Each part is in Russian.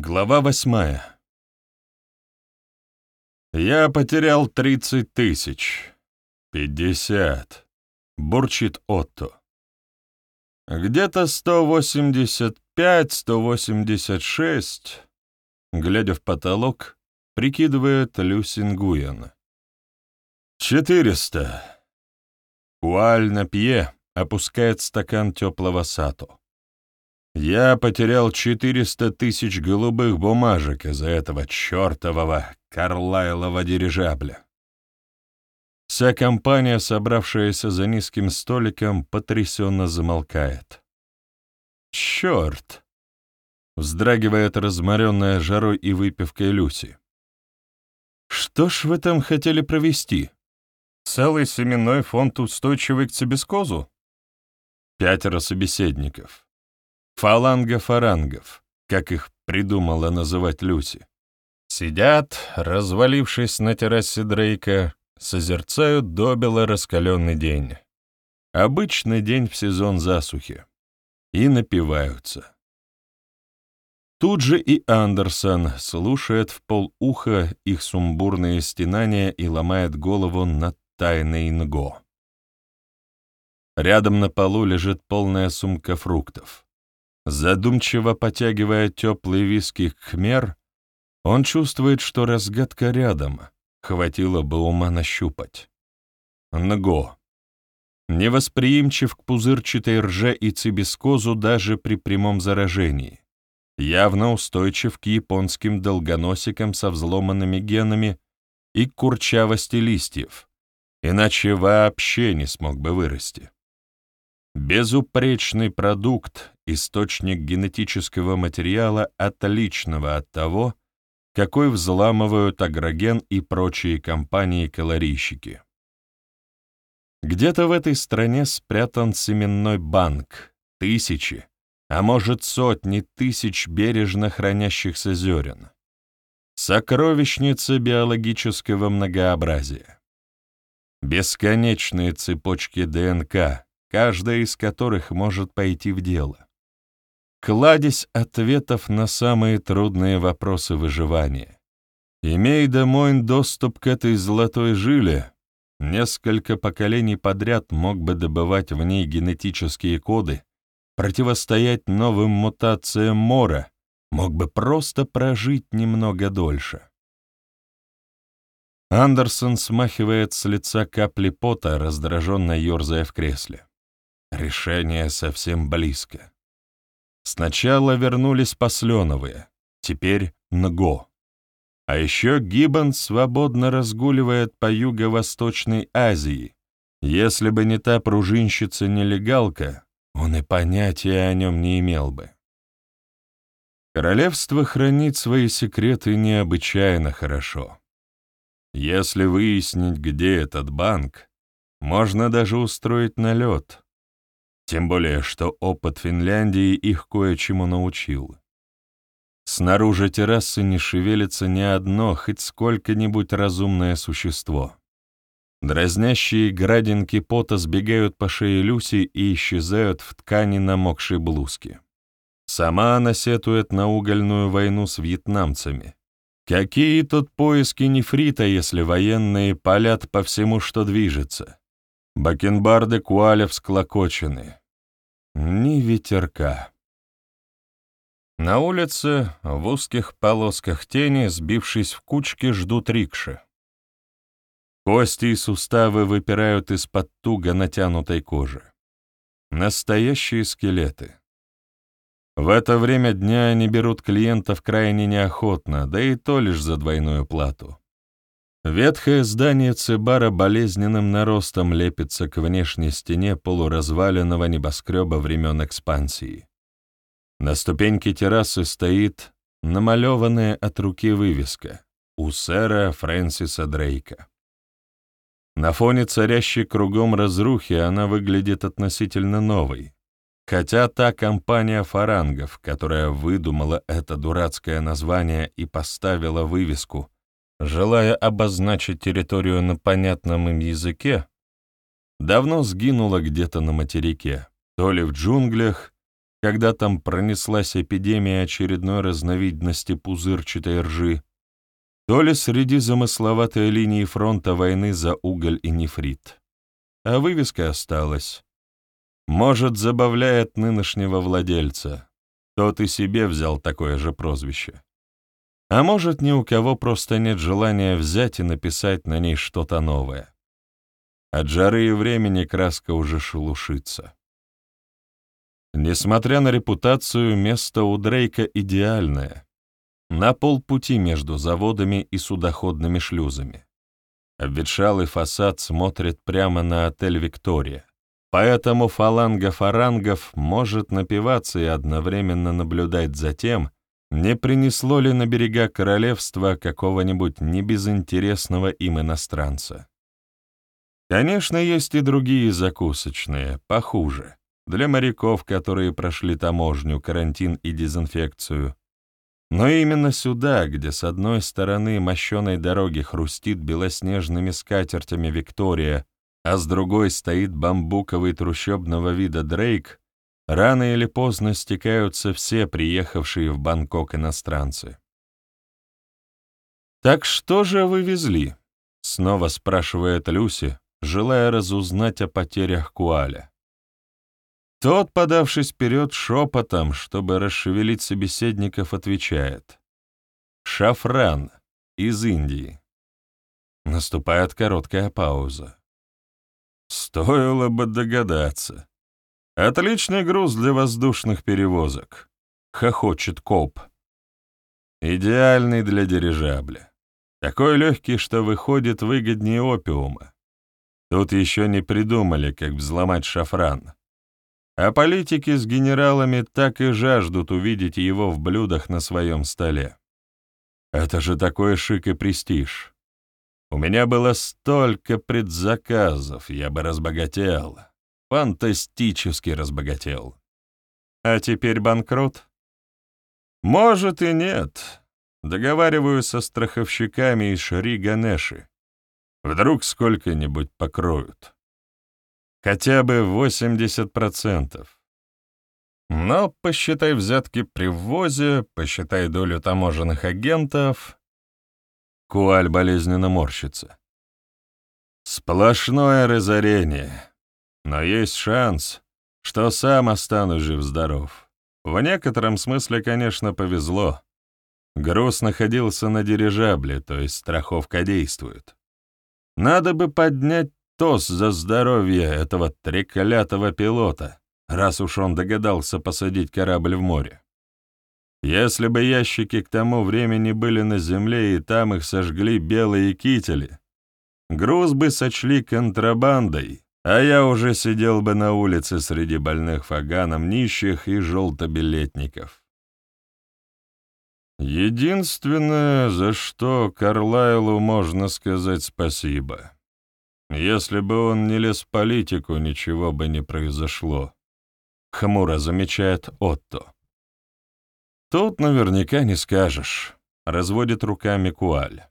Глава восьмая. «Я потерял тридцать тысяч. Пятьдесят», — бурчит Отто. «Где-то сто восемьдесят пять, сто восемьдесят шесть», — глядя в потолок, прикидывает Люсин Гуян. «Четыреста». Куаль на пье опускает стакан теплого сато. Я потерял 400 тысяч голубых бумажек из-за этого чертового Карлайлова дирижабля. Вся компания, собравшаяся за низким столиком, потрясенно замолкает. «Черт!» — вздрагивает разморенная жарой и выпивкой Люси. «Что ж вы там хотели провести? Целый семенной фонд устойчивый к цибискозу?» Пятеро собеседников. Фаланга фарангов, как их придумала называть Люси. Сидят, развалившись на террасе Дрейка, созерцают добело раскаленный день. Обычный день в сезон засухи. И напиваются. Тут же и Андерсон слушает в полуха их сумбурные стенания и ломает голову над тайной Нго. Рядом на полу лежит полная сумка фруктов. Задумчиво потягивая теплый виски хмер, он чувствует, что разгадка рядом, хватило бы ума нащупать. Нго. Невосприимчив к пузырчатой рже и цибискозу даже при прямом заражении. Явно устойчив к японским долгоносикам со взломанными генами и курчавости листьев, иначе вообще не смог бы вырасти. Безупречный продукт, источник генетического материала, отличного от того, какой взламывают агроген и прочие компании-калорийщики. Где-то в этой стране спрятан семенной банк, тысячи, а может сотни тысяч бережно хранящихся зерен. Сокровищница биологического многообразия. Бесконечные цепочки ДНК, каждая из которых может пойти в дело. Кладезь ответов на самые трудные вопросы выживания. Имей домой доступ к этой золотой жиле, несколько поколений подряд мог бы добывать в ней генетические коды, противостоять новым мутациям мора, мог бы просто прожить немного дольше. Андерсон смахивает с лица капли пота, раздраженно ерзая в кресле. Решение совсем близко. Сначала вернулись посленовые, теперь НГО. А еще Гиббон свободно разгуливает по Юго-Восточной Азии. Если бы не та пружинщица-нелегалка, он и понятия о нем не имел бы. Королевство хранит свои секреты необычайно хорошо. Если выяснить, где этот банк, можно даже устроить налет, тем более, что опыт Финляндии их кое-чему научил. Снаружи террасы не шевелится ни одно, хоть сколько-нибудь разумное существо. Дразнящие градинки пота сбегают по шее Люси и исчезают в ткани намокшей блузки. Сама она сетует на угольную войну с вьетнамцами. Какие тут поиски нефрита, если военные палят по всему, что движется? Бакенбарды Куаля всклокочены. Ни ветерка. На улице, в узких полосках тени, сбившись в кучки, ждут рикши. Кости и суставы выпирают из-под туго натянутой кожи. Настоящие скелеты. В это время дня они берут клиентов крайне неохотно, да и то лишь за двойную плату. Ветхое здание Цибара болезненным наростом лепится к внешней стене полуразваленного небоскреба времен экспансии. На ступеньке террасы стоит намалеванная от руки вывеска «У сэра Фрэнсиса Дрейка». На фоне царящей кругом разрухи она выглядит относительно новой, хотя та компания фарангов, которая выдумала это дурацкое название и поставила вывеску — желая обозначить территорию на понятном им языке, давно сгинула где-то на материке, то ли в джунглях, когда там пронеслась эпидемия очередной разновидности пузырчатой ржи, то ли среди замысловатой линии фронта войны за уголь и нефрит. А вывеска осталась. Может, забавляет нынешнего владельца. Тот и себе взял такое же прозвище. А может, ни у кого просто нет желания взять и написать на ней что-то новое. От жары и времени краска уже шелушится. Несмотря на репутацию, место у Дрейка идеальное. На полпути между заводами и судоходными шлюзами. Обветшалый фасад смотрит прямо на отель «Виктория», поэтому фаланга фарангов может напиваться и одновременно наблюдать за тем, не принесло ли на берега королевства какого-нибудь небезынтересного им иностранца. Конечно, есть и другие закусочные, похуже, для моряков, которые прошли таможню, карантин и дезинфекцию, но именно сюда, где с одной стороны мощеной дороги хрустит белоснежными скатертями Виктория, а с другой стоит бамбуковый трущобного вида Дрейк, рано или поздно стекаются все приехавшие в Бангкок иностранцы. «Так что же вы везли?» — снова спрашивает Люси, желая разузнать о потерях Куаля. Тот, подавшись вперед шепотом, чтобы расшевелить собеседников, отвечает. «Шафран из Индии». Наступает короткая пауза. Стоило бы догадаться. Отличный груз для воздушных перевозок. Хохочет коп. Идеальный для дирижабля. Такой легкий, что выходит выгоднее опиума. Тут еще не придумали, как взломать шафран. А политики с генералами так и жаждут увидеть его в блюдах на своем столе. Это же такой шик и престиж. У меня было столько предзаказов, я бы разбогател. Фантастически разбогател. А теперь банкрот? Может и нет. Договариваюсь со страховщиками из Шри-Ганеши. Вдруг сколько-нибудь покроют. Хотя бы 80%. Но посчитай взятки при ввозе, посчитай долю таможенных агентов. Куаль болезненно морщится. Сплошное разорение. Но есть шанс, что сам останусь жив-здоров. В некотором смысле, конечно, повезло. Груз находился на дирижабле, то есть страховка действует. Надо бы поднять тост за здоровье этого треклятого пилота, раз уж он догадался посадить корабль в море. Если бы ящики к тому времени были на земле и там их сожгли белые кители, груз бы сочли контрабандой, а я уже сидел бы на улице среди больных фаганом нищих и желтобилетников. Единственное, за что Карлайлу можно сказать спасибо — если бы он не лез в политику, ничего бы не произошло. Хмуро замечает Отто. Тут наверняка не скажешь, разводит руками Куаль.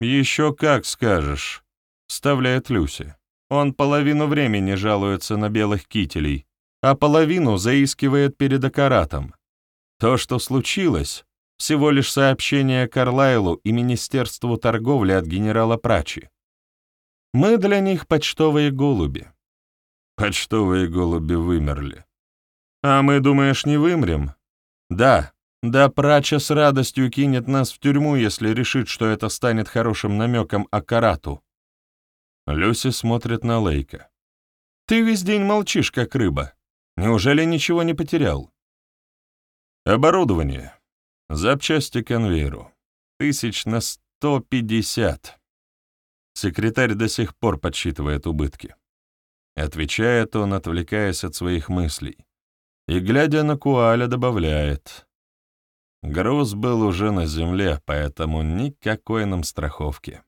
Еще как скажешь, вставляет Люси. Он половину времени жалуется на белых кителей, а половину заискивает перед Акаратом. То, что случилось, всего лишь сообщение Карлайлу и Министерству торговли от генерала Прачи. Мы для них почтовые голуби. Почтовые голуби вымерли. А мы, думаешь, не вымрем? Да, да прача с радостью кинет нас в тюрьму, если решит, что это станет хорошим намеком о карату. Люси смотрит на Лейка. Ты весь день молчишь, как рыба. Неужели ничего не потерял? Оборудование. Запчасти конвейеру. Тысяч на сто пятьдесят. Секретарь до сих пор подсчитывает убытки. Отвечает он, отвлекаясь от своих мыслей. И, глядя на Куаля, добавляет. Груз был уже на земле, поэтому никакой нам страховки.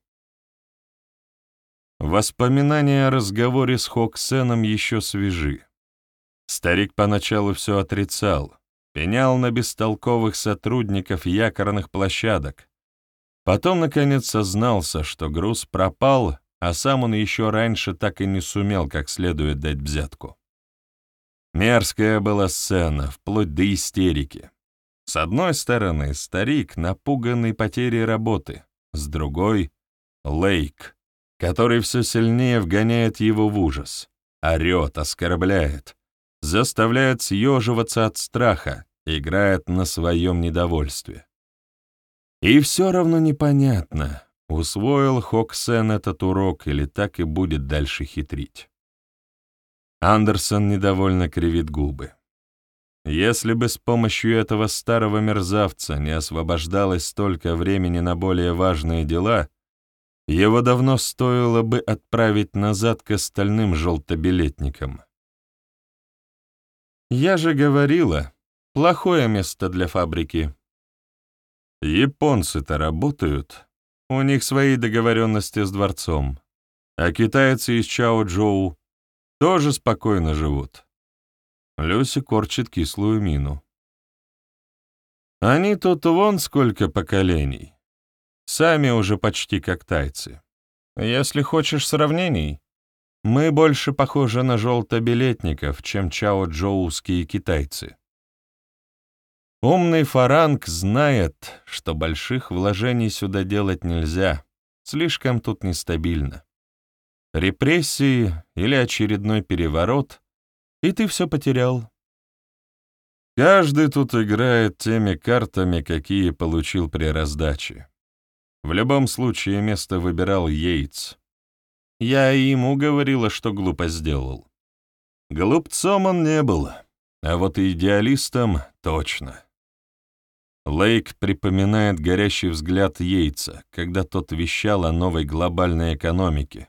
Воспоминания о разговоре с Хоксеном еще свежи. Старик поначалу все отрицал, пенял на бестолковых сотрудников якорных площадок, Потом, наконец, сознался, что груз пропал, а сам он еще раньше так и не сумел как следует дать взятку. Мерзкая была сцена, вплоть до истерики. С одной стороны, старик, напуганный потерей работы, с другой — Лейк, который все сильнее вгоняет его в ужас, орет, оскорбляет, заставляет съеживаться от страха, играет на своем недовольстве. И все равно непонятно, усвоил Хоксен этот урок или так и будет дальше хитрить. Андерсон недовольно кривит губы. Если бы с помощью этого старого мерзавца не освобождалось столько времени на более важные дела, его давно стоило бы отправить назад к остальным желтобилетникам. «Я же говорила, плохое место для фабрики». «Японцы-то работают. У них свои договоренности с дворцом. А китайцы из Чао-Джоу тоже спокойно живут». Люси корчит кислую мину. «Они тут вон сколько поколений. Сами уже почти как тайцы. Если хочешь сравнений, мы больше похожи на желтобилетников, чем чао-джоуские китайцы. Умный фаранг знает, что больших вложений сюда делать нельзя, слишком тут нестабильно. Репрессии или очередной переворот, и ты все потерял. Каждый тут играет теми картами, какие получил при раздаче. В любом случае место выбирал Йейтс. Я ему говорила, что глупо сделал. Глупцом он не был, а вот идеалистом — точно. Лейк припоминает горящий взгляд Йейтса, когда тот вещал о новой глобальной экономике.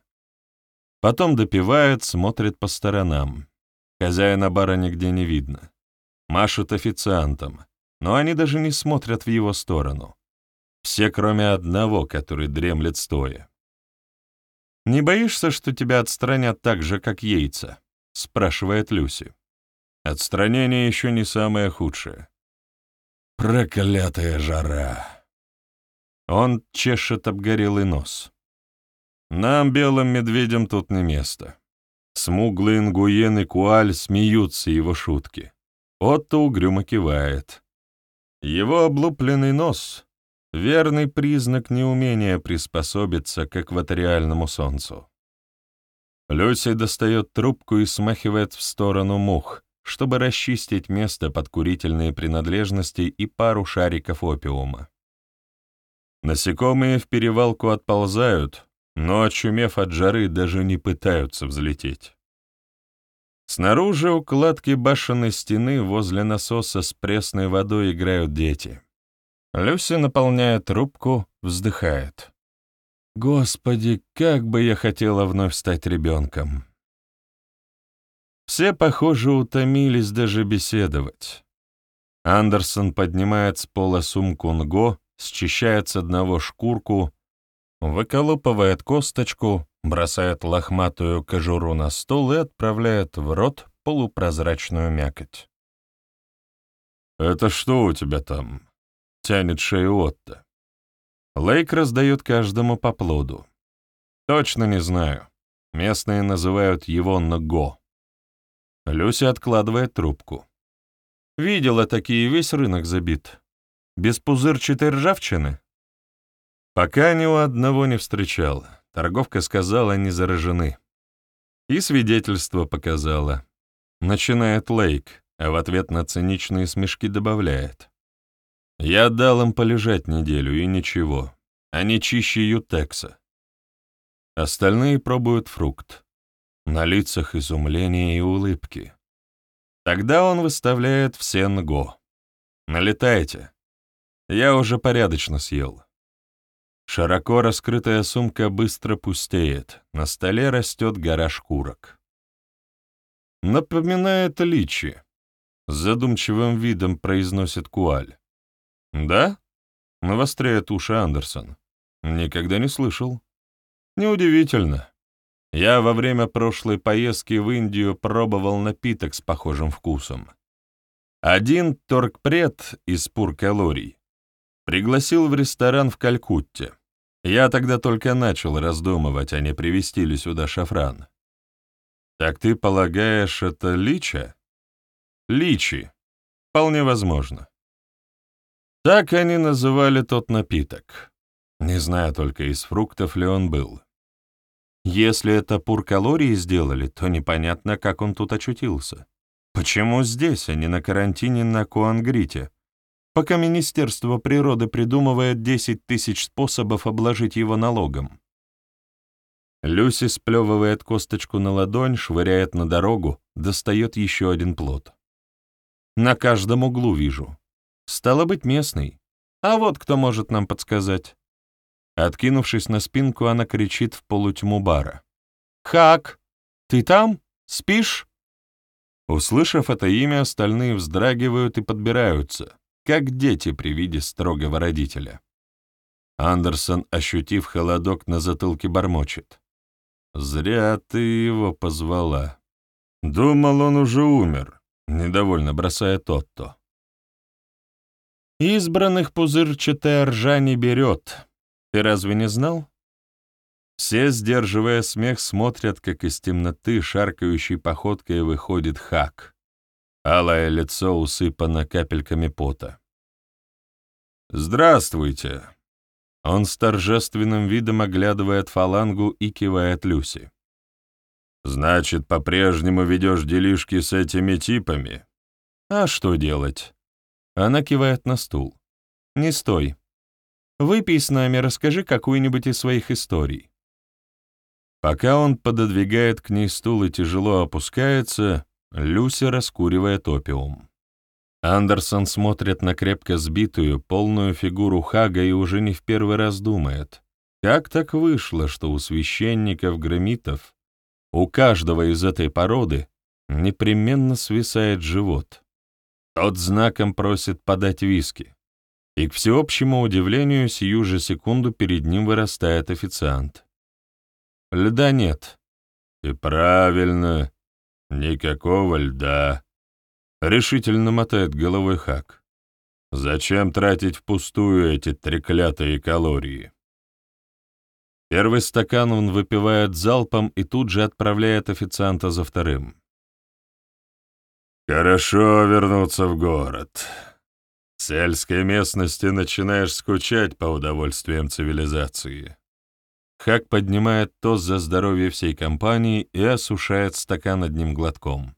Потом допивает, смотрит по сторонам. Хозяина бара нигде не видно. Машут официантам, но они даже не смотрят в его сторону. Все, кроме одного, который дремлет стоя. «Не боишься, что тебя отстранят так же, как яйца?» — спрашивает Люси. «Отстранение еще не самое худшее». «Проклятая жара!» Он чешет обгорелый нос. «Нам, белым медведям, тут не место». Смуглый Ингуен и Куаль смеются его шутки. Отто угрюмо кивает. Его облупленный нос верный признак неумения приспособиться к экваториальному солнцу. Люси достает трубку и смахивает в сторону мух, чтобы расчистить место под курительные принадлежности и пару шариков опиума. Насекомые в перевалку отползают, но, очумев от жары, даже не пытаются взлететь. Снаружи у кладки башенной стены возле насоса с пресной водой играют дети. Люся, наполняя трубку, вздыхает. «Господи, как бы я хотела вновь стать ребенком!» Все, похоже, утомились даже беседовать. Андерсон поднимает с пола сумку Нго, счищает с одного шкурку, выколупывает косточку, бросает лохматую кожуру на стол и отправляет в рот полупрозрачную мякоть. «Это что у тебя там?» Тянет шею Отто. Лейк раздает каждому по плоду. Точно не знаю. Местные называют его Нго. Люся откладывает трубку. Видела такие, весь рынок забит. Без пузырчатой ржавчины? Пока ни у одного не встречал. Торговка сказала, они заражены. И свидетельство показала. Начинает Лейк, а в ответ на циничные смешки добавляет. Я дал им полежать неделю, и ничего. Они чище ютекса. Остальные пробуют фрукт. На лицах изумление и улыбки. Тогда он выставляет в сенго. Налетайте. Я уже порядочно съел. Широко раскрытая сумка быстро пустеет. На столе растет гора шкурок. Напоминает личи. Задумчивым видом произносит Куаль. «Да?» — навостряет уши Андерсон. «Никогда не слышал». «Неудивительно. Я во время прошлой поездки в Индию пробовал напиток с похожим вкусом. Один торгпред из Пур-Калорий пригласил в ресторан в Калькутте. Я тогда только начал раздумывать, а не привезти ли сюда шафран. «Так ты полагаешь, это лича?» Личи. Вполне возможно. Так они называли тот напиток. Не знаю только, из фруктов ли он был. Если это пуркалории сделали, то непонятно, как он тут очутился. Почему здесь, а не на карантине на Куангрите? Пока Министерство природы придумывает 10 тысяч способов обложить его налогом. Люси сплевывает косточку на ладонь, швыряет на дорогу, достает еще один плод. На каждом углу вижу. Стало быть, местный. А вот кто может нам подсказать. Откинувшись на спинку, она кричит в полутьму бара. «Хак, ты там? Спишь?» Услышав это имя, остальные вздрагивают и подбираются, как дети при виде строгого родителя. Андерсон, ощутив холодок на затылке, бормочет. «Зря ты его позвала. Думал, он уже умер», — недовольно бросая Тотто. «Избранных пузырчатая ржа не берет», ты разве не знал? Все, сдерживая смех, смотрят, как из темноты шаркающей походкой выходит хак. Алое лицо усыпано капельками пота. «Здравствуйте!» Он с торжественным видом оглядывает фалангу и кивает Люси. «Значит, по-прежнему ведешь делишки с этими типами?» «А что делать?» Она кивает на стул. «Не стой. Выпей с нами, расскажи какую-нибудь из своих историй». Пока он пододвигает к ней стул и тяжело опускается, Люси раскуривает опиум. Андерсон смотрит на крепко сбитую, полную фигуру Хага и уже не в первый раз думает, как так вышло, что у священников-громитов, у каждого из этой породы, непременно свисает живот. Тот знаком просит подать виски и, к всеобщему удивлению, сию же секунду перед ним вырастает официант. Льда нет. И правильно, никакого льда. Решительно мотает головой Хак. Зачем тратить впустую эти треклятые калории? Первый стакан он выпивает залпом и тут же отправляет официанта за вторым. «Хорошо вернуться в город», в сельской местности начинаешь скучать по удовольствиям цивилизации. Хак поднимает тост за здоровье всей компании и осушает стакан одним глотком.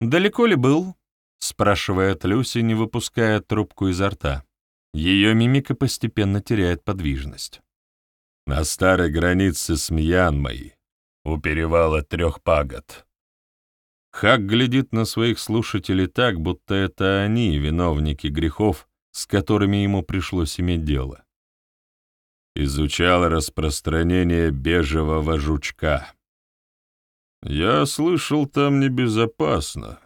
«Далеко ли был?» — спрашивает Люси, не выпуская трубку изо рта. Ее мимика постепенно теряет подвижность. «На старой границе с Мьянмой, у перевала трех пагод. Хак глядит на своих слушателей так, будто это они виновники грехов, с которыми ему пришлось иметь дело. Изучал распространение бежевого жучка. Я слышал, там небезопасно.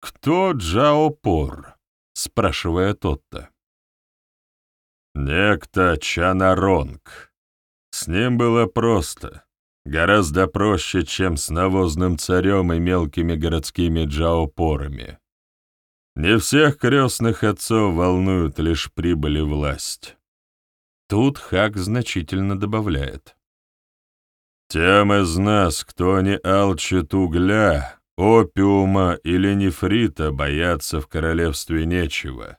Кто Джаопор? спрашивает тот-то. Некто Чанаронг. С ним было просто. Гораздо проще, чем с навозным царем и мелкими городскими джаопорами. Не всех крестных отцов волнует лишь прибыль и власть. Тут Хак значительно добавляет. Тем из нас, кто не алчит угля, опиума или нефрита, бояться в королевстве нечего.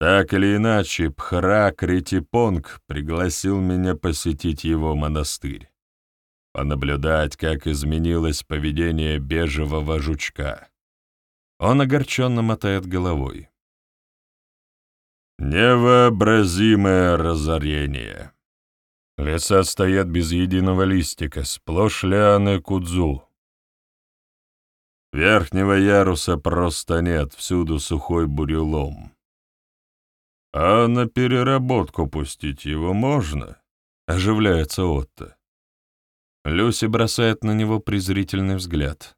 Так или иначе, Пхра Критипонг пригласил меня посетить его монастырь понаблюдать, как изменилось поведение бежевого жучка. Он огорченно мотает головой. Невообразимое разорение. Леса стоят без единого листика, сплошь лианы кудзу. Верхнего яруса просто нет, всюду сухой бурелом. А на переработку пустить его можно? Оживляется Отто. Люси бросает на него презрительный взгляд.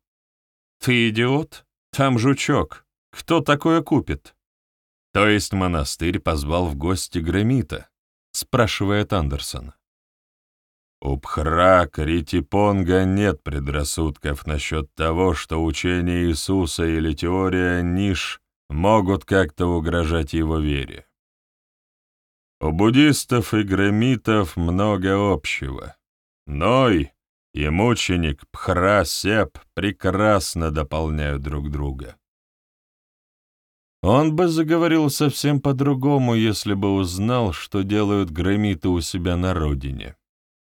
«Ты идиот? Там жучок. Кто такое купит?» «То есть монастырь позвал в гости Гремита?» — спрашивает Андерсон. У Пхра Критипонга нет предрассудков насчет того, что учение Иисуса или теория Ниш могут как-то угрожать его вере. У буддистов и гремитов много общего. Ной и мученик Пхра-Сеп прекрасно дополняют друг друга. Он бы заговорил совсем по-другому, если бы узнал, что делают громиты у себя на родине.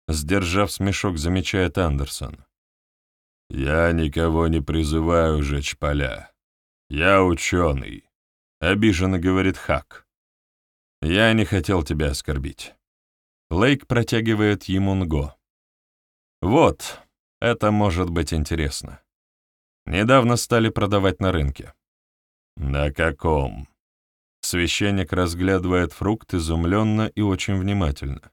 Сдержав смешок, замечает Андерсон. «Я никого не призываю жечь поля. Я ученый», — обиженно говорит Хак. «Я не хотел тебя оскорбить». Лейк протягивает ему Нго. «Вот, это может быть интересно. Недавно стали продавать на рынке. «На каком?» Священник разглядывает фрукт изумленно и очень внимательно.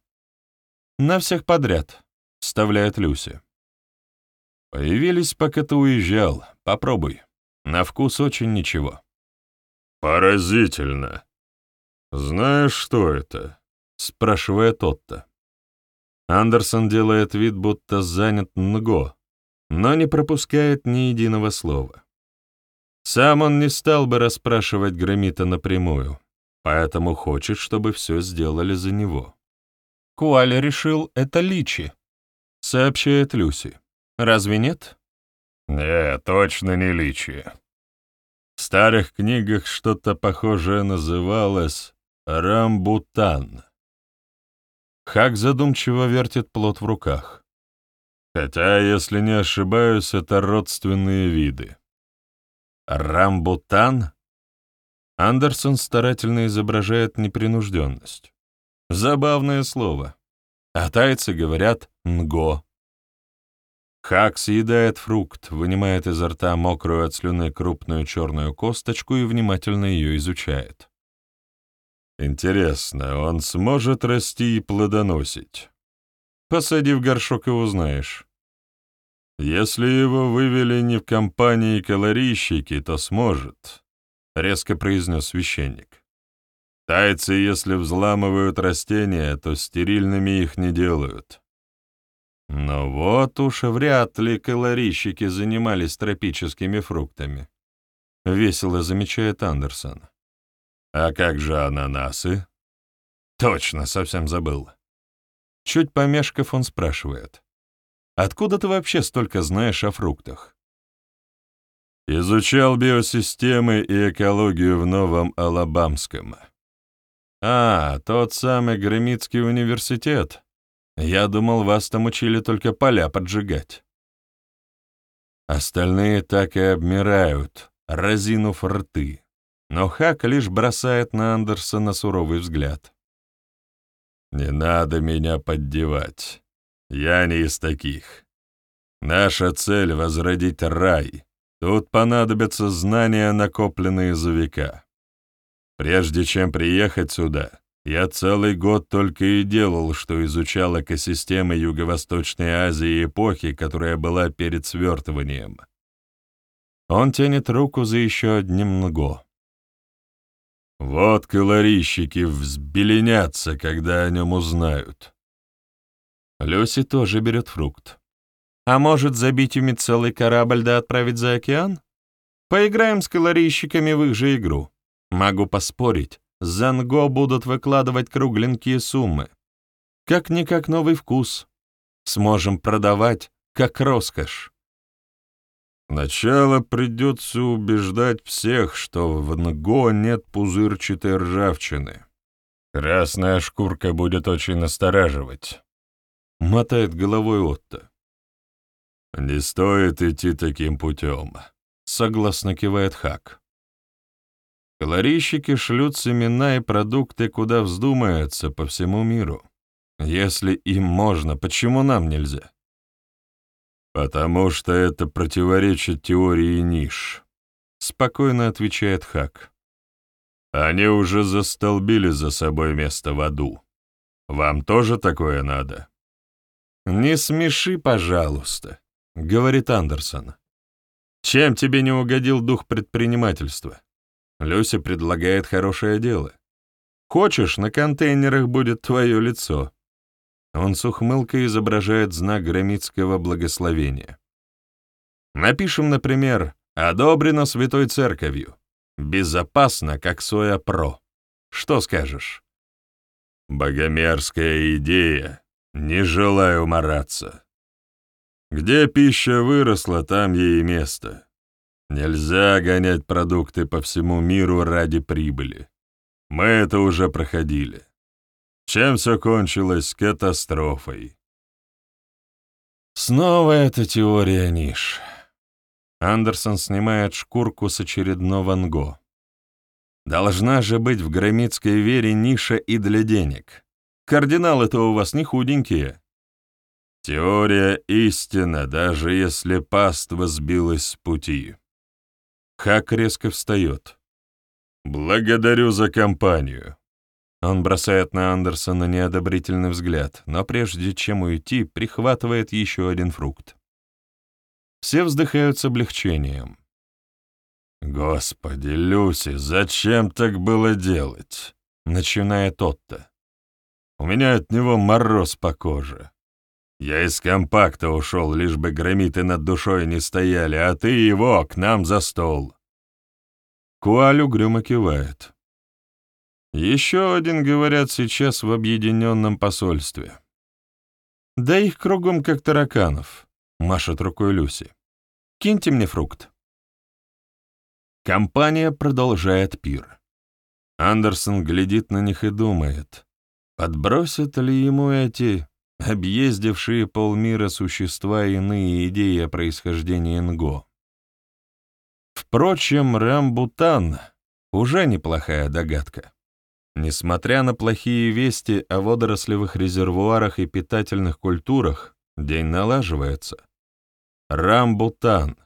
«На всех подряд», — вставляет Люси. «Появились, пока ты уезжал. Попробуй. На вкус очень ничего». «Поразительно. Знаешь, что это?» — спрашивает Отто. Андерсон делает вид, будто занят Нго, но не пропускает ни единого слова. Сам он не стал бы расспрашивать Громита напрямую, поэтому хочет, чтобы все сделали за него. «Куаль решил, это личи», — сообщает Люси. «Разве нет?» «Нет, точно не личи. В старых книгах что-то похожее называлось рамбутан». Хак задумчиво вертит плод в руках. Хотя, если не ошибаюсь, это родственные виды. Рамбутан? Андерсон старательно изображает непринужденность. Забавное слово. А тайцы говорят «нго». Хак съедает фрукт, вынимает изо рта мокрую от слюны крупную черную косточку и внимательно ее изучает. Интересно, он сможет расти и плодоносить? Посади в горшок и узнаешь. «Если его вывели не в компании калорийщики, то сможет», — резко произнес священник. «Тайцы, если взламывают растения, то стерильными их не делают». Но вот уж вряд ли калорийщики занимались тропическими фруктами. Весело замечает Андерсон. А как же ананасы? Точно, совсем забыл. Чуть помешков он спрашивает. Откуда ты вообще столько знаешь о фруктах? Изучал биосистемы и экологию в Новом Алабамском. А, тот самый Гремицкий университет. Я думал, вас там учили только поля поджигать. Остальные так и обмирают, разинув рты. Но Хак лишь бросает на Андерсона суровый взгляд. «Не надо меня поддевать. Я не из таких. Наша цель — возродить рай. Тут понадобятся знания, накопленные за века. Прежде чем приехать сюда, я целый год только и делал, что изучал экосистемы Юго-Восточной Азии эпохи, которая была перед свертыванием. Он тянет руку за еще одним нго. Вот колорищики взбеленятся, когда о нем узнают. Люси тоже берет фрукт. А может, забить уми целый корабль да отправить за океан? Поиграем с калорийщиками в их же игру. Могу поспорить, за Нго будут выкладывать кругленькие суммы. Как-никак новый вкус. Сможем продавать, как роскошь. Сначала придется убеждать всех, что в НГО нет пузырчатой ржавчины. Красная шкурка будет очень настораживать. — мотает головой Отто. «Не стоит идти таким путем», — согласно кивает Хак. Калорийщики шлют семена и продукты, куда вздумается, по всему миру. Если им можно, почему нам нельзя? «Потому что это противоречит теории ниш», — спокойно отвечает Хак. «Они уже застолбили за собой место в аду. Вам тоже такое надо?» «Не смеши, пожалуйста», — говорит Андерсон. «Чем тебе не угодил дух предпринимательства? Люся предлагает хорошее дело. Хочешь, на контейнерах будет твое лицо». Он с ухмылкой изображает знак громитского благословения. Напишем, например, «Одобрено Святой Церковью. Безопасно, как Соя-Про». Что скажешь? «Богомерзкая идея», не желаю мараться. Где пища выросла, там ей и место. Нельзя гонять продукты по всему миру ради прибыли. Мы это уже проходили. Чем все кончилось катастрофой. Снова эта теория ниш. Андерсон снимает шкурку с очередного нго. Должна же быть в громитской вере ниша и для денег. Кардиналы-то у вас не худенькие. Теория истина, даже если паства сбилась с пути. Хак резко встает. «Благодарю за компанию». Он бросает на Андерсона неодобрительный взгляд, но прежде чем уйти, прихватывает еще один фрукт. Все вздыхают с облегчением. «Господи, Люси, зачем так было делать?» — начинает Отто. «У меня от него мороз по коже. Я из компакта ушел, лишь бы громиты над душой не стояли, а ты его к нам за стол». Куаль угрюмо кивает. Еще один, говорят, сейчас в объединенном посольстве. Да их кругом как тараканов, машет рукой Люси. Киньте мне фрукт. Компания продолжает пир. Андерсон глядит на них и думает, подбросят ли ему эти объездившие полмира существа иные идеи о происхождении Нго. Впрочем, Рамбутан — уже неплохая догадка. Несмотря на плохие вести о водорослевых резервуарах и питательных культурах, день налаживается. Рамбутан.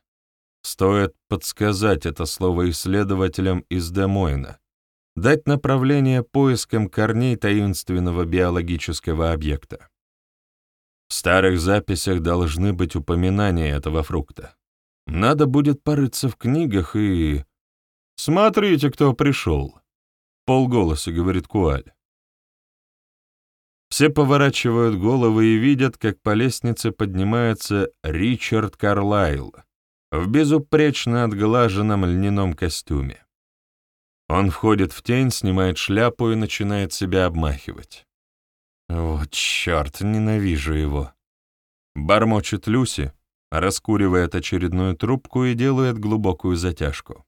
Стоит подсказать это слово исследователям из Демойна, дать направление поискам корней таинственного биологического объекта. В старых записях должны быть упоминания этого фрукта. Надо будет порыться в книгах и... «Смотрите, кто пришел!» — полголоса говорит Куаль. Все поворачивают головы и видят, как по лестнице поднимается Ричард Карлайл в безупречно отглаженном льняном костюме. Он входит в тень, снимает шляпу и начинает себя обмахивать. «Вот черт, ненавижу его!» Бормочет Люси, раскуривает очередную трубку и делает глубокую затяжку.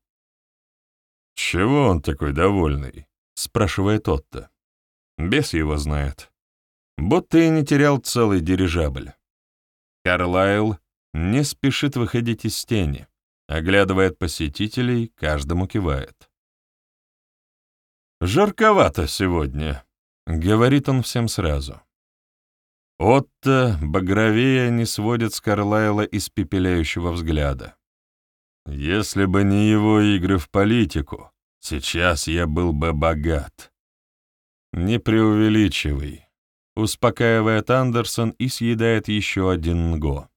«Чего он такой довольный?» — спрашивает Отто. Бес его знает. Будто и не терял целый дирижабль. Карлайл не спешит выходить из тени, оглядывает посетителей, каждому кивает. «Жарковато сегодня», — говорит он всем сразу. Отто, багровея, не сводит с Карлайла испепеляющего взгляда. «Если бы не его игры в политику, сейчас я был бы богат». «Не преувеличивай», — успокаивает Андерсон и съедает еще один нго.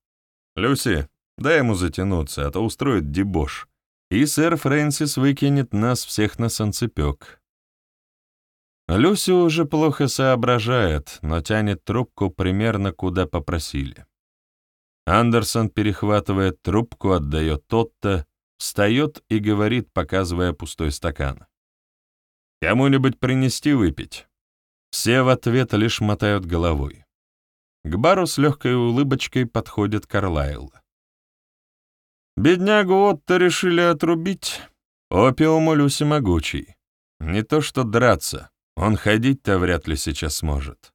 «Люси, дай ему затянуться, а то устроит дебош, и сэр Фрэнсис выкинет нас всех на санцепек». Люси уже плохо соображает, но тянет трубку примерно куда попросили. Андерсон перехватывает трубку, отдает тот-то, встает и говорит, показывая пустой стакан. «Кому-нибудь принести выпить?» Все в ответ лишь мотают головой. К бару с легкой улыбочкой подходит Карлайл. Беднягу Отто решили отрубить. Опиум у Люси могучий. Не то что драться, он ходить-то вряд ли сейчас сможет.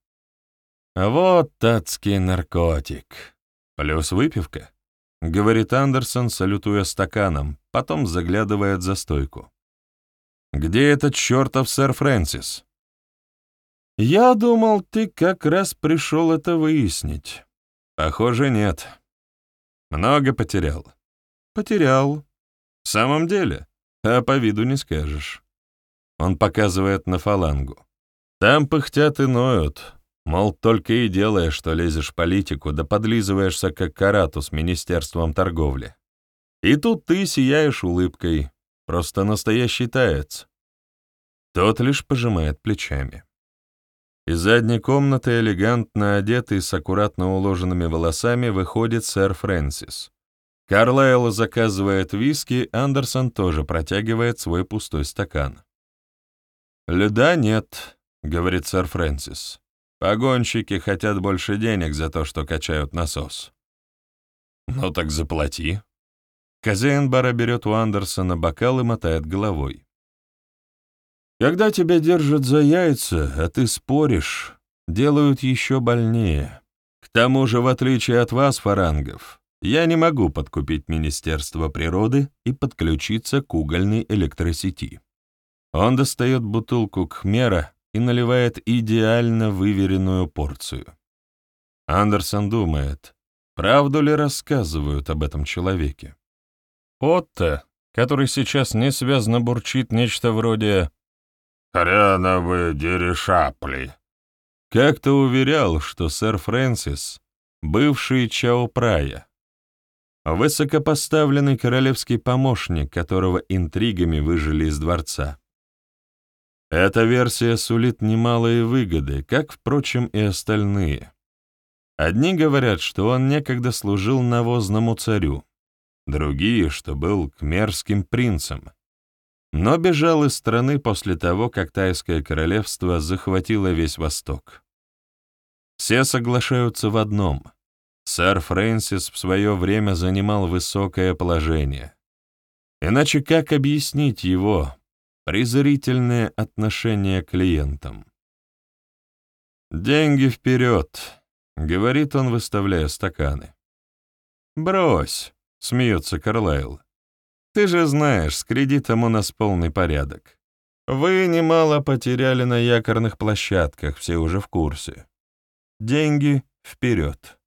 Вот татский наркотик. Плюс выпивка, — говорит Андерсон, салютуя стаканом, потом заглядывает за стойку. «Где этот чертов сэр Фрэнсис?» «Я думал, ты как раз пришел это выяснить». «Похоже, нет. Много потерял». «Потерял. В самом деле, а по виду не скажешь». Он показывает на фалангу. Там пыхтят и ноют, мол, только и делаешь, что лезешь в политику, да подлизываешься, как карату с Министерством торговли. И тут ты сияешь улыбкой, просто настоящий таец. Тот лишь пожимает плечами. Из задней комнаты, элегантно одетый, с аккуратно уложенными волосами, выходит сэр Фрэнсис. Карлайл заказывает виски, Андерсон тоже протягивает свой пустой стакан. «Льда нет», — говорит сэр Фрэнсис. «Погонщики хотят больше денег за то, что качают насос». Ну так заплати. Хозяин бара берет у Андерсона бокал и мотает головой. Когда тебя держат за яйца, а ты споришь, делают еще больнее. К тому же, в отличие от вас, фарангов, я не могу подкупить Министерство природы и подключиться к угольной электросети. Он достает бутылку кхмера и наливает идеально выверенную порцию. Андерсон думает, правду ли рассказывают об этом человеке. Отто, который сейчас несвязно бурчит нечто вроде «Хреновы деришапли», как-то уверял, что сэр Фрэнсис — бывший Чао Прая, высокопоставленный королевский помощник, которого интригами выжили из дворца. Эта версия сулит немалые выгоды, как, впрочем, и остальные. Одни говорят, что он некогда служил навозному царю, другие, что был кмерским принцем, но бежал из страны после того, как Тайское королевство захватило весь Восток. Все соглашаются в одном — Сэр Фрэнсис в свое время занимал высокое положение. Иначе как объяснить его презрительное отношение к клиентам? «Деньги вперед», — говорит он, выставляя стаканы. «Брось», — смеется Карлайл. «Ты же знаешь, с кредитом у нас полный порядок. Вы немало потеряли на якорных площадках, все уже в курсе. Деньги вперед».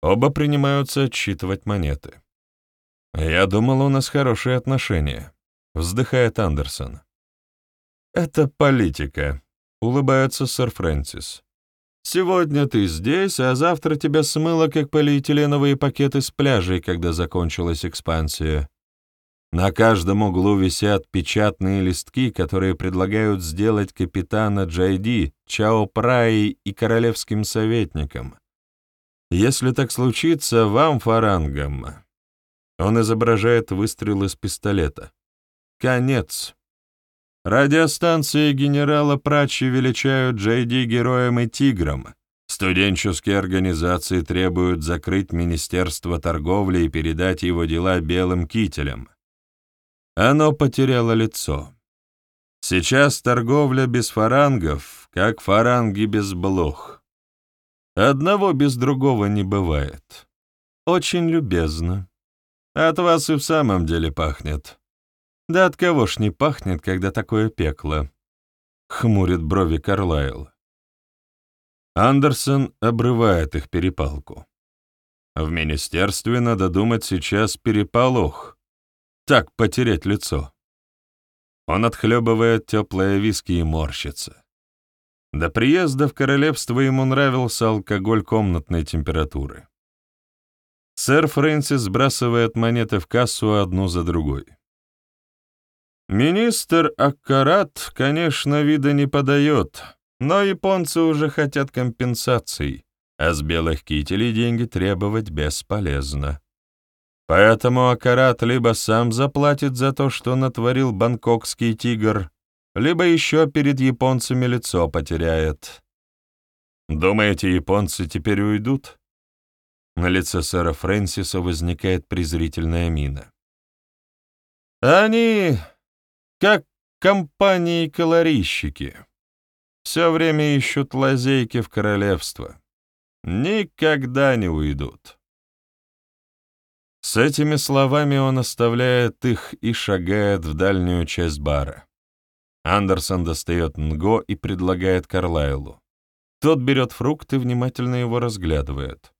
Оба принимаются отсчитывать монеты. «Я думал, у нас хорошие отношения», — вздыхает Андерсон. «Это политика», — улыбается сэр Фрэнсис. «Сегодня ты здесь, а завтра тебя смыло, как полиэтиленовые пакеты с пляжей, когда закончилась экспансия. На каждом углу висят печатные листки, которые предлагают сделать капитана Джайди, Чао Праи и королевским советникам. Если так случится, вам, фарангам...» Он изображает выстрел из пистолета. «Конец. Радиостанции генерала Прачи величают Джейди героем и тигром. Студенческие организации требуют закрыть Министерство торговли и передать его дела белым кителям. Оно потеряло лицо. Сейчас торговля без фарангов, как фаранги без блох. Одного без другого не бывает. Очень любезно. От вас и в самом деле пахнет. Да от кого ж не пахнет, когда такое пекло? Хмурит брови Карлайл. Андерсон обрывает их перепалку. В министерстве, надо думать, сейчас переполох. Так потерять лицо. Он отхлебывает теплое виски и морщится. До приезда в королевство ему нравился алкоголь комнатной температуры. Сэр Фрэнсис сбрасывает монеты в кассу одну за другой. Министр Аккарат, конечно, вида не подает, но японцы уже хотят компенсаций, а с белых кителей деньги требовать бесполезно. Поэтому Аккарат либо сам заплатит за то, что натворил бангкокский тигр, либо еще перед японцами лицо потеряет. Думаете, японцы теперь уйдут? На лице сэра Фрэнсиса возникает презрительная мина. Они как компании-колорищики. Все время ищут лазейки в королевство. Никогда не уйдут. С этими словами он оставляет их и шагает в дальнюю часть бара. Андерсон достает Нго и предлагает Карлайлу. Тот берет фрукт и внимательно его разглядывает.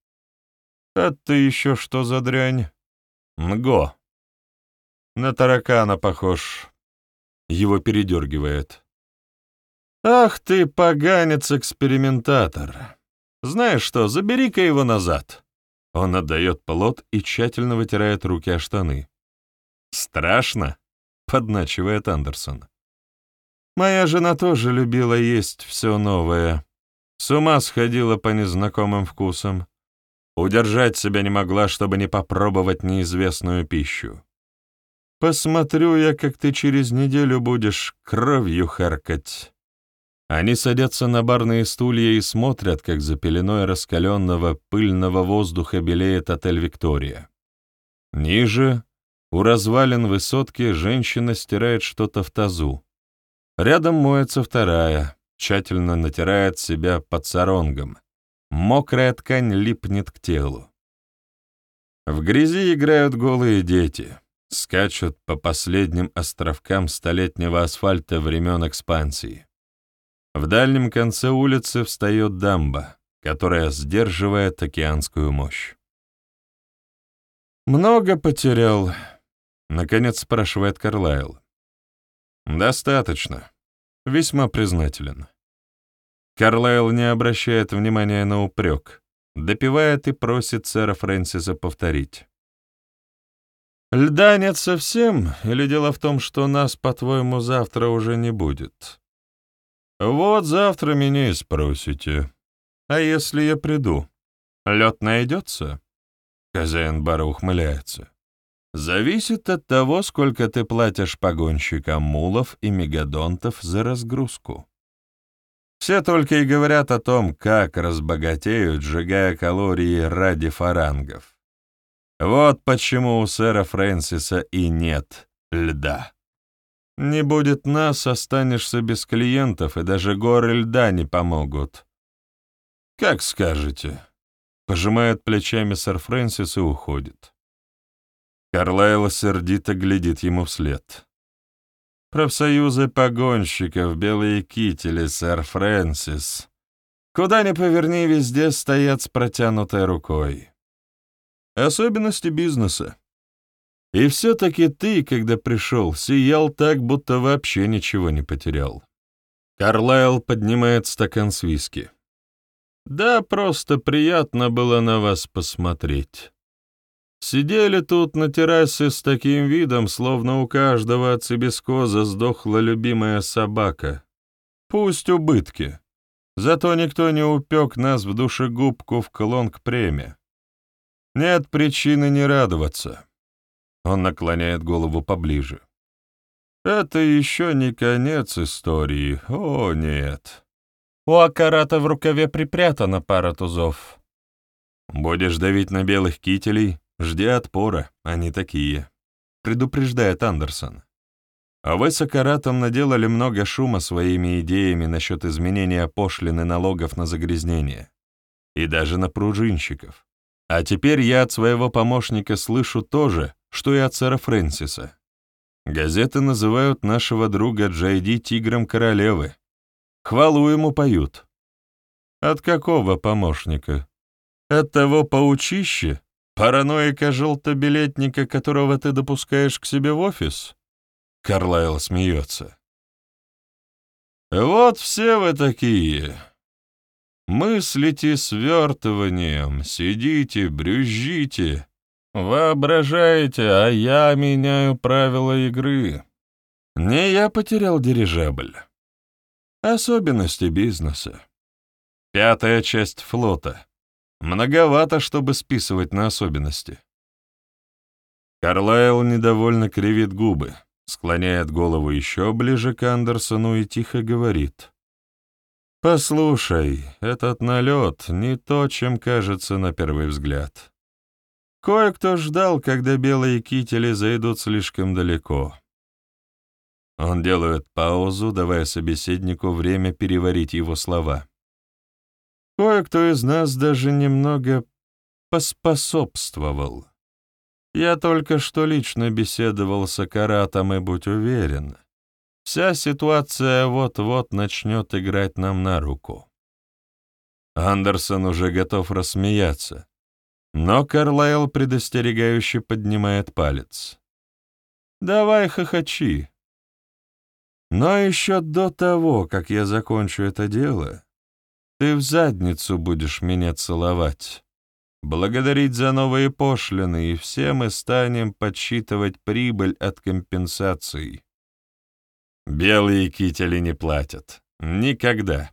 «Это еще что за дрянь?» «Нго». «На таракана похож». Его передергивает. «Ах ты, поганец-экспериментатор! Знаешь что, забери-ка его назад!» Он отдает плод и тщательно вытирает руки о штаны. «Страшно?» — подначивает Андерсон. Моя жена тоже любила есть все новое. С ума сходила по незнакомым вкусам. Удержать себя не могла, чтобы не попробовать неизвестную пищу. Посмотрю я, как ты через неделю будешь кровью харкать. Они садятся на барные стулья и смотрят, как за пеленой раскаленного пыльного воздуха белеет отель «Виктория». Ниже, у развалин высотки, женщина стирает что-то в тазу. Рядом моется вторая, тщательно натирает себя под саронгом. Мокрая ткань липнет к телу. В грязи играют голые дети, скачут по последним островкам столетнего асфальта времен экспансии. В дальнем конце улицы встает дамба, которая сдерживает океанскую мощь. «Много потерял?» — наконец спрашивает Карлайл. «Достаточно. Весьма признателен». Карлайл не обращает внимания на упрек, допивает и просит сэра Фрэнсиса повторить. «Льда нет совсем, или дело в том, что нас, по-твоему, завтра уже не будет?» «Вот завтра меня и спросите. А если я приду, лед найдется?» Хозяин бара ухмыляется. «Зависит от того, сколько ты платишь погонщикам мулов и мегадонтов за разгрузку. Все только и говорят о том, как разбогатеют, сжигая калории ради фарангов. Вот почему у сэра Фрэнсиса и нет льда». Не будет нас, останешься без клиентов, и даже горы льда не помогут. Как скажете. Пожимает плечами сэр Фрэнсис и уходит. Карлайл сердито глядит ему вслед. Профсоюзы погонщиков, белые кители, сэр Фрэнсис. Куда ни поверни, везде стоят с протянутой рукой. Особенности бизнеса. И все-таки ты, когда пришел, сиял так, будто вообще ничего не потерял. Карлайл поднимает стакан с виски. Да, просто приятно было на вас посмотреть. Сидели тут на террасе с таким видом, словно у каждого от цибискоза сдохла любимая собака. Пусть убытки. Зато никто не упек нас в душегубку в клон к. Нет причины не радоваться. Он наклоняет голову поближе. Это еще не конец истории, о нет. У Акарата в рукаве припрятана пара тузов. Будешь давить на белых кителей, жди отпора, они такие, предупреждает Андерсон. А вы с Акаратом наделали много шума своими идеями насчет изменения пошлины налогов на загрязнение. И даже на пружинщиков. А теперь я от своего помощника слышу тоже, что и от сэра Фрэнсиса. Газеты называют нашего друга Джайди тигром королевы. Хвалу ему поют. От какого помощника? От того паучища? Параноика желтобилетника, которого ты допускаешь к себе в офис? Карлайл смеется. Вот все вы такие. Мыслите свертыванием, сидите, брюзжите, Воображаете, а я меняю правила игры. Не я потерял дирижабль. Особенности бизнеса. Пятая часть флота. Многовато, чтобы списывать на особенности. Карлайл недовольно кривит губы, склоняет голову еще ближе к Андерсону и тихо говорит. «Послушай, этот налет не то, чем кажется на первый взгляд. Кое-кто ждал, когда белые кители зайдут слишком далеко. Он делает паузу, давая собеседнику время переварить его слова. Кое-кто из нас даже немного поспособствовал. Я только что лично беседовал с Акаратом, и будь уверен, вся ситуация вот-вот начнет играть нам на руку. Андерсон уже готов рассмеяться, но Карлайл предостерегающе поднимает палец. «Давай хохочи. Но еще до того, как я закончу это дело, ты в задницу будешь меня целовать, благодарить за новые пошлины, и все мы станем подсчитывать прибыль от компенсаций. Белые кители не платят. Никогда.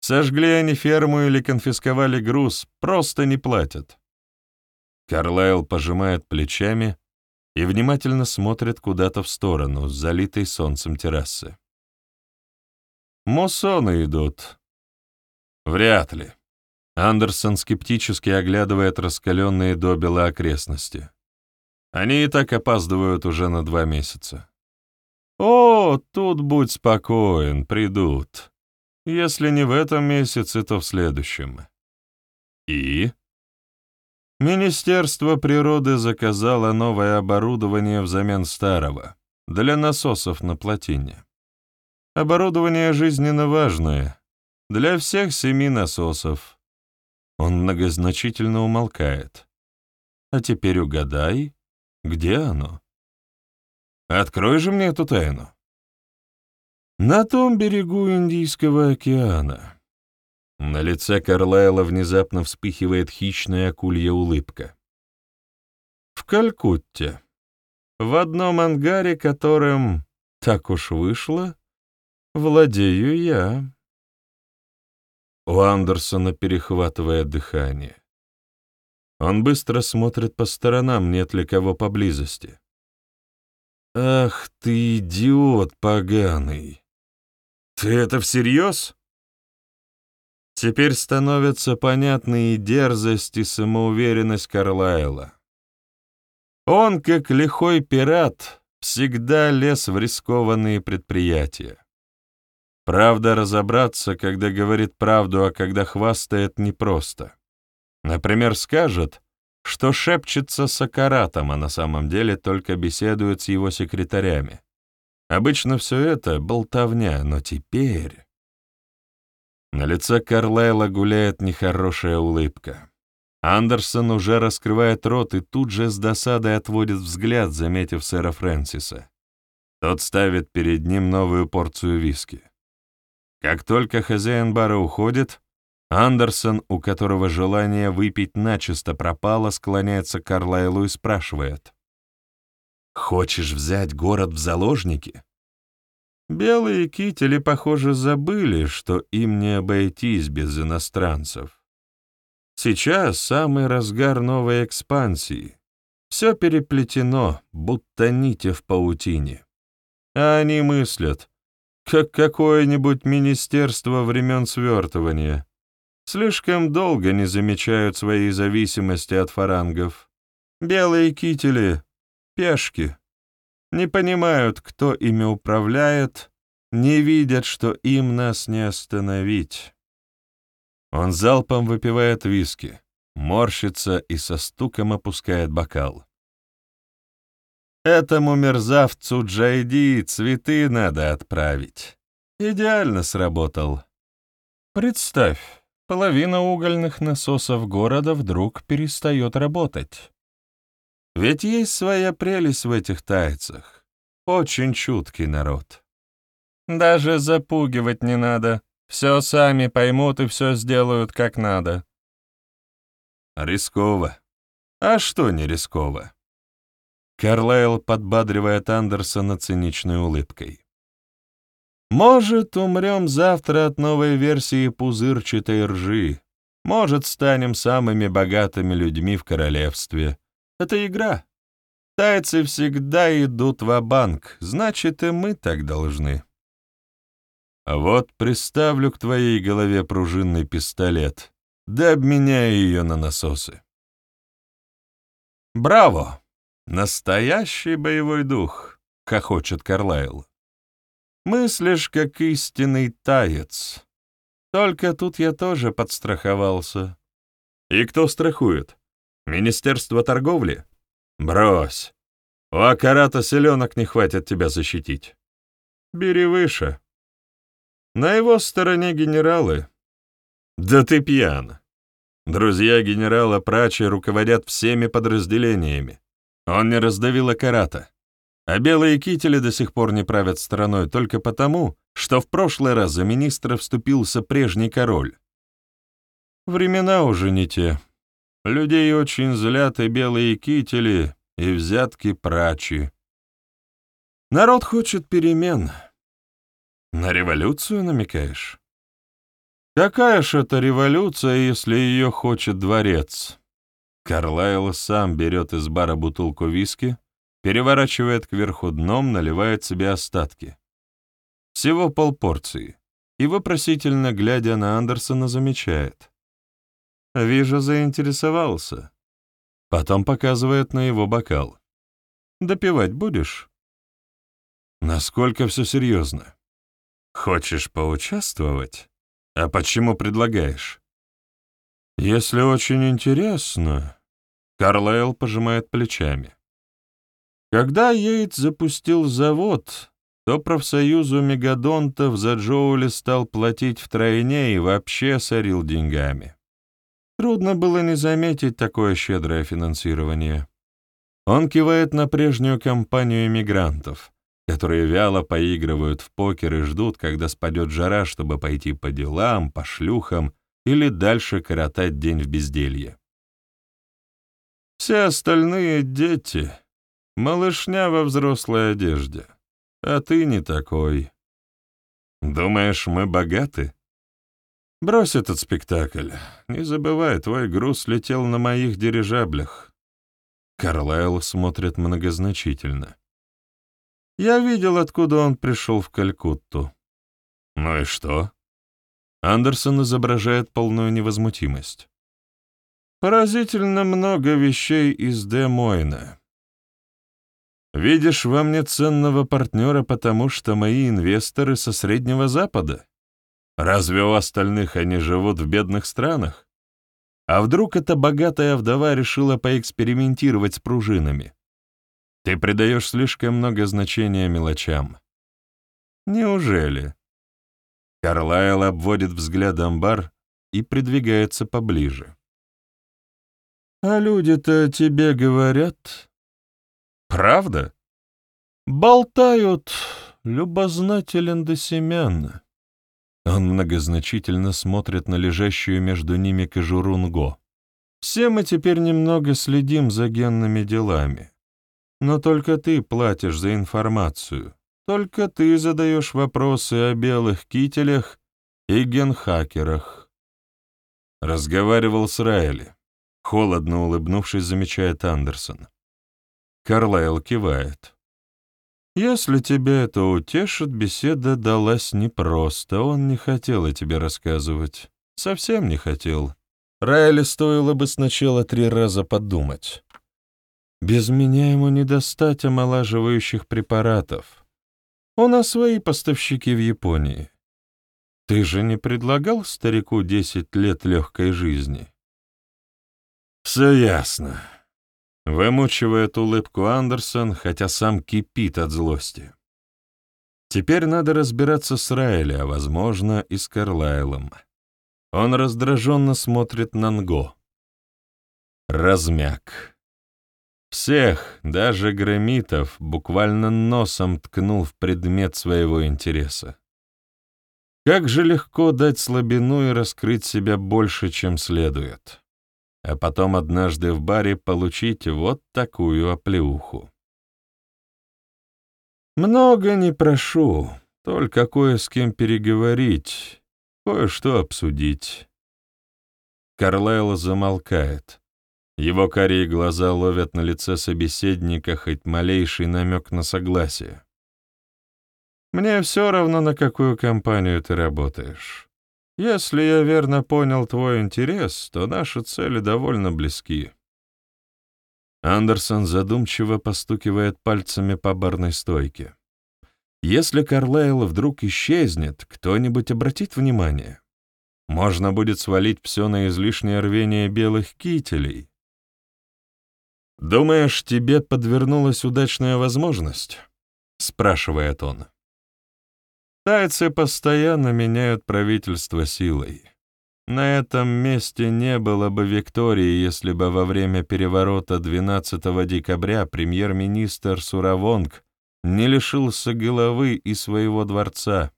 Сожгли они ферму или конфисковали груз, просто не платят. Карлайл пожимает плечами и внимательно смотрит куда-то в сторону, залитой солнцем террасы. Муссоны идут. Вряд ли. Андерсон скептически оглядывает раскаленные добела окрестности. Они и так опаздывают уже на два месяца. О, тут будь спокоен, придут. Если не в этом месяце, то в следующем. И? Министерство природы заказало новое оборудование взамен старого, для насосов на плотине. Оборудование жизненно важное, для всех семи насосов. Он многозначительно умолкает. А теперь угадай, где оно? Открой же мне эту тайну. На том берегу Индийского океана. На лице Карлайла внезапно вспыхивает хищная акулья улыбка. В Калькутте. В одном ангаре, которым, так уж вышло, владею я. У Андерсона перехватывает дыхание. Он быстро смотрит по сторонам, нет ли кого поблизости. «Ах ты, идиот поганый! Ты это всерьез?» Теперь становятся понятны и дерзость, и самоуверенность Карлайла. Он, как лихой пират, всегда лез в рискованные предприятия. Правда, разобраться, когда говорит правду, а когда хвастает, непросто. Например, скажет, что шепчется с Акаратом, а на самом деле только беседует с его секретарями. Обычно все это — болтовня, но теперь... На лице Карлайла гуляет нехорошая улыбка. Андерсон уже раскрывает рот и тут же с досадой отводит взгляд, заметив сэра Фрэнсиса. Тот ставит перед ним новую порцию виски. Как только хозяин бара уходит, Андерсон, у которого желание выпить начисто пропало, склоняется к Карлайлу и спрашивает. «Хочешь взять город в заложники?» Белые кители, похоже, забыли, что им не обойтись без иностранцев. Сейчас самый разгар новой экспансии. Все переплетено, будто нити в паутине. А они мыслят, как какое-нибудь министерство времен свертывания. Слишком долго не замечают своей зависимости от фарангов. Белые кители — пешки не понимают, кто ими управляет, не видят, что им нас не остановить. Он залпом выпивает виски, морщится и со стуком опускает бокал. Этому мерзавцу Джайди цветы надо отправить. Идеально сработал. Представь, половина угольных насосов города вдруг перестает работать. Ведь есть своя прелесть в этих тайцах. Очень чуткий народ. Даже запугивать не надо. Все сами поймут и все сделают как надо. Рисково. А что не рисково? Карлайл подбадривает Андерсона циничной улыбкой. «Может, умрем завтра от новой версии пузырчатой ржи. Может, станем самыми богатыми людьми в королевстве. Это игра. Тайцы всегда идут в банк значит, и мы так должны. А вот приставлю к твоей голове пружинный пистолет, да обменяю ее на насосы. Браво! Настоящий боевой дух, хохочет Карлайл. Мыслишь, как истинный таец. Только тут я тоже подстраховался. И кто страхует? Министерство торговли? Брось. У Акарата селенок не хватит тебя защитить. Бери выше. На его стороне генералы. Да ты пьян. Друзья генерала Прачи руководят всеми подразделениями. Он не раздавил Акарата. А белые кители до сих пор не правят страной только потому, что в прошлый раз за министра вступился прежний король. Времена уже не те. Людей очень злят и белые кители, и взятки прачи. Народ хочет перемен. На революцию намекаешь? Какая ж это революция, если ее хочет дворец? Карлайл сам берет из бара бутылку виски, переворачивает кверху дном, наливает себе остатки. Всего полпорции. и, вопросительно глядя на Андерсона, замечает. «Вижу, заинтересовался». Потом показывает на его бокал. «Допивать будешь?» «Насколько все серьезно?» «Хочешь поучаствовать? А почему предлагаешь?» «Если очень интересно...» Карлайл пожимает плечами. Когда Йейтс запустил завод, то профсоюзу мегадонтов за Джоули стал платить втройне и вообще сорил деньгами. Трудно было не заметить такое щедрое финансирование. Он кивает на прежнюю компанию иммигрантов, которые вяло поигрывают в покер и ждут, когда спадет жара, чтобы пойти по делам, по шлюхам или дальше коротать день в безделье. Все остальные — дети, малышня во взрослой одежде, а ты не такой. Думаешь, мы богаты? Брось этот спектакль. Не забывай, твой груз летел на моих дирижаблях. Карлайл смотрит многозначительно. Я видел, откуда он пришел в Калькутту. Ну и что? Андерсон изображает полную невозмутимость. Поразительно много вещей из Де Мойна. Видишь во мне ценного партнера, потому что мои инвесторы со Среднего Запада? Разве у остальных они живут в бедных странах? А вдруг эта богатая вдова решила поэкспериментировать с пружинами? Ты придаешь слишком много значения мелочам. Неужели? Карлайл обводит взглядом бар и придвигается поближе. А люди-то тебе говорят. Правда? Болтают, любознателен до семян. Он многозначительно смотрит на лежащую между ними кожуру Нго. Все мы теперь немного следим за генными делами. Но только ты платишь за информацию. Только ты задаешь вопросы о белых кителях и генхакерах. Разговаривал с Райли. Холодно улыбнувшись, замечает Андерсон. Карлайл кивает. «Если тебя это утешит, беседа далась непросто. Он не хотел о тебе рассказывать. Совсем не хотел. Райли стоило бы сначала три раза подумать. Без меня ему не достать омолаживающих препаратов. У нас свои поставщики в Японии. Ты же не предлагал старику десять лет легкой жизни? Все ясно. Вымучивает улыбку Андерсон, хотя сам кипит от злости. Теперь надо разбираться с Райли, а, возможно, и с Карлайлом. Он раздраженно смотрит на Нго. Размяк. Всех, даже громитов, буквально носом ткнул в предмет своего интереса. Как же легко дать слабину и раскрыть себя больше, чем следует. А потом однажды в баре получить вот такую оплеуху. Много не прошу, только кое с кем переговорить, кое-что обсудить. Карлайл замолкает. Его карие глаза ловят на лице собеседника хоть малейший намек на согласие. «Мне все равно, на какую компанию ты работаешь. Если я верно понял твой интерес, то наши цели довольно близки». Андерсон задумчиво постукивает пальцами по барной стойке. «Если Карлайл вдруг исчезнет, кто-нибудь обратит внимание? Можно будет свалить все на излишнее рвение белых кителей, «Думаешь, тебе подвернулась удачная возможность?» — спрашивает он. «Тайцы постоянно меняют правительство силой. На этом месте не было бы Виктории, если бы во время переворота 12 декабря премьер-министр Суравонг не лишился головы и своего дворца.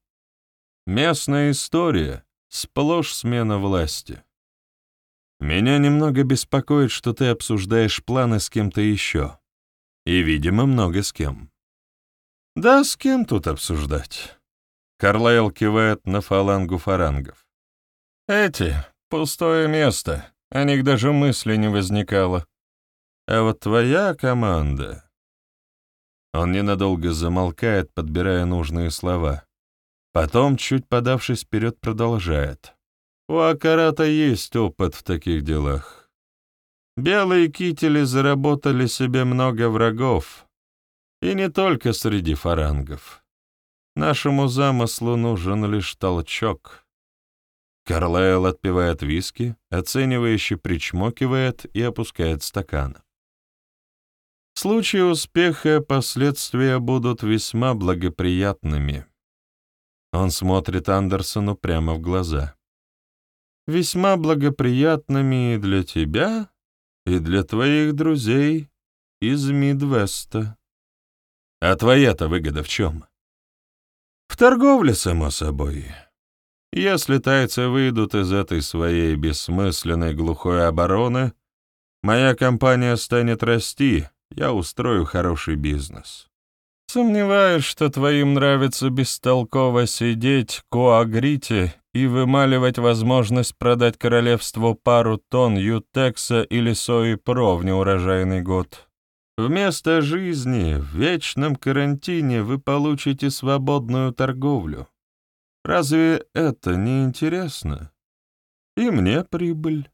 Местная история — сплошь смена власти». Меня немного беспокоит, что ты обсуждаешь планы с кем-то еще. И, видимо, много с кем. Да, с кем тут обсуждать? Карлайл кивает на фалангу фарангов. Эти — пустое место, о них даже мысли не возникало. А вот твоя команда... Он ненадолго замолкает, подбирая нужные слова. Потом, чуть подавшись вперед, продолжает. У Акарата есть опыт в таких делах. Белые кители заработали себе много врагов, и не только среди фарангов. Нашему замыслу нужен лишь толчок. Карлайл отпивает виски, оценивающе причмокивает и опускает стакан. В случае успеха последствия будут весьма благоприятными. Он смотрит Андерсону прямо в глаза. Весьма благоприятными и для тебя, и для твоих друзей из Мидвеста. А твоя-то выгода в чем? В торговле, само собой. Если тайцы выйдут из этой своей бессмысленной глухой обороны, моя компания станет расти, я устрою хороший бизнес. Сомневаюсь, что твоим нравится бестолково сидеть, коагрите и вымаливать возможность продать королевству пару тонн ютекса или сои про в неурожайный год. Вместо жизни в вечном карантине вы получите свободную торговлю. Разве это не интересно? И мне прибыль.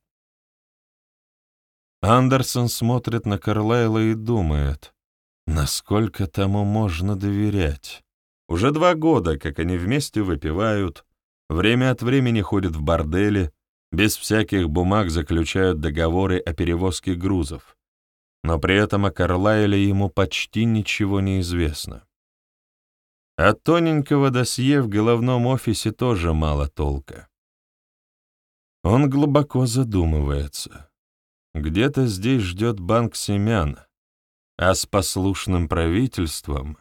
Андерсон смотрит на Карлайла и думает, насколько тому можно доверять. Уже два года, как они вместе выпивают, время от времени ходят в бордели, без всяких бумаг заключают договоры о перевозке грузов. Но при этом о Карлайле ему почти ничего не известно. От тоненького досье в головном офисе тоже мало толка. Он глубоко задумывается. Где-то здесь ждет банк семян, а с послушным правительством...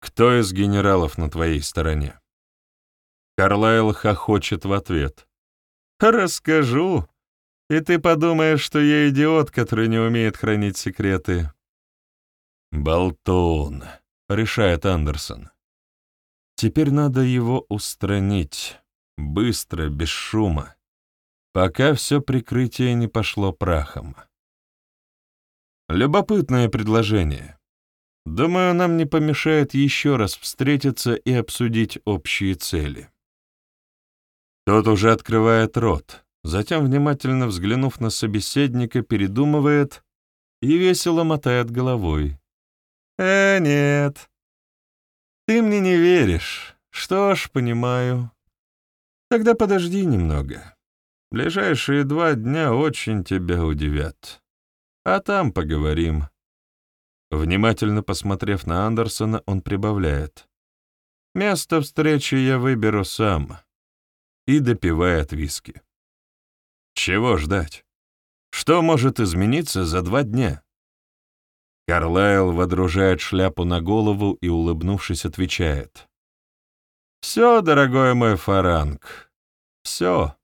Кто из генералов на твоей стороне? Карлайл хохочет в ответ. «Расскажу, и ты подумаешь, что я идиот, который не умеет хранить секреты». «Болтун», — решает Андерсон. «Теперь надо его устранить, быстро, без шума пока все прикрытие не пошло прахом. Любопытное предложение. Думаю, нам не помешает еще раз встретиться и обсудить общие цели. Тот уже открывает рот, затем, внимательно взглянув на собеседника, передумывает и весело мотает головой. «Э, нет. Ты мне не веришь. Что ж, понимаю. Тогда подожди немного. Ближайшие два дня очень тебя удивят. А там поговорим». Внимательно посмотрев на Андерсона, он прибавляет. «Место встречи я выберу сам». И допивает виски. Чего ждать? Что может измениться за два дня? Карлайл водружает шляпу на голову и, улыбнувшись, отвечает. «Все, дорогой мой фаранг, все».